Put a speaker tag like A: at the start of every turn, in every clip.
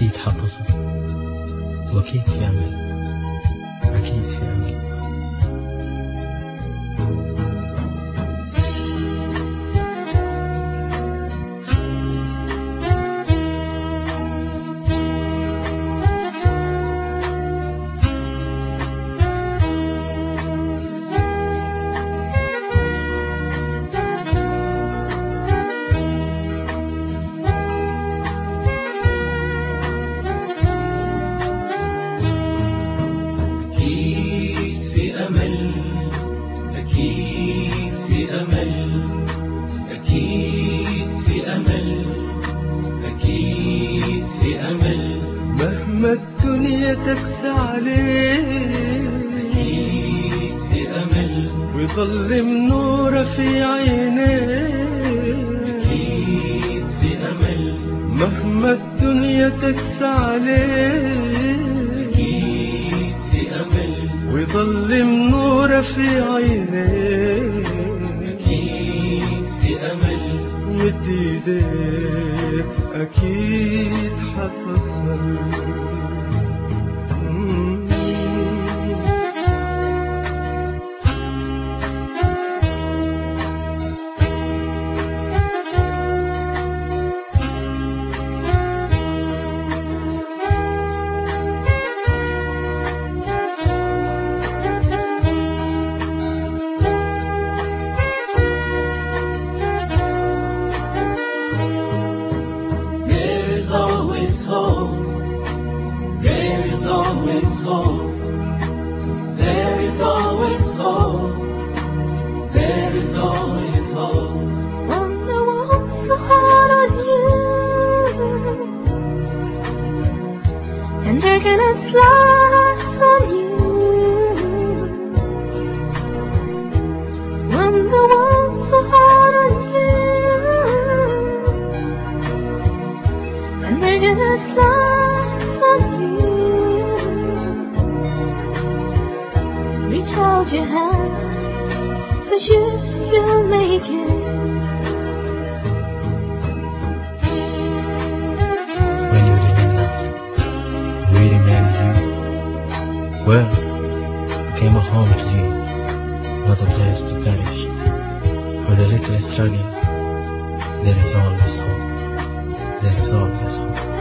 A: اكيد حتصل واكيد في امل اكيد في امل
B: تكسى عليك.
C: أكيد في أمل
B: ويظل نوره في عينيك.
C: أكيد في أمل
B: مهما الدنيا تكسى عليك.
C: أكيد في أمل
B: ويظل نوره في عينيك.
C: أكيد في أمل
B: مد ايديك أكيد حتصل
D: And they're gonna slide Reach your hand Cause you, you'll make it
A: when you remain us, we remain you. Well, came a home to you, not a place to perish. With a little struggle, there is always hope. There is always hope.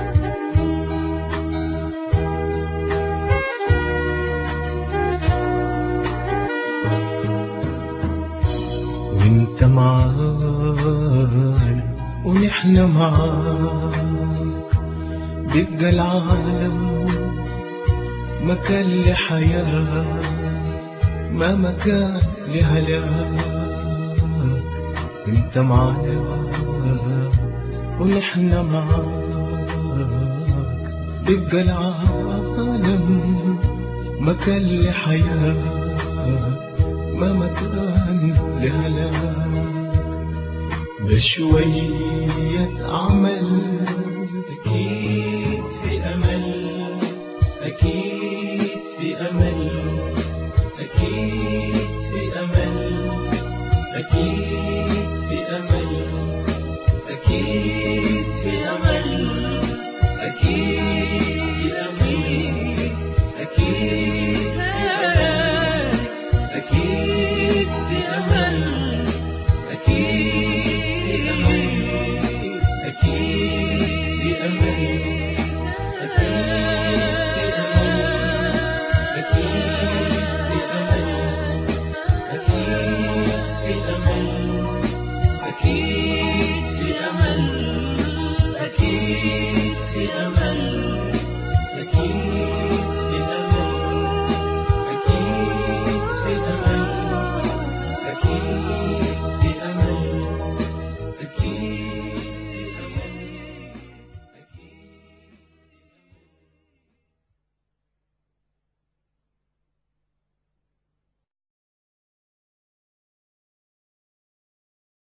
A: ونحن معاك بيبقى العالم. مكان لحياة ما مكان لهلاك. انت معانا ونحن معاك. بيبقى العالم مكان لحياة ما مكان لهلاك. بشوية عمل.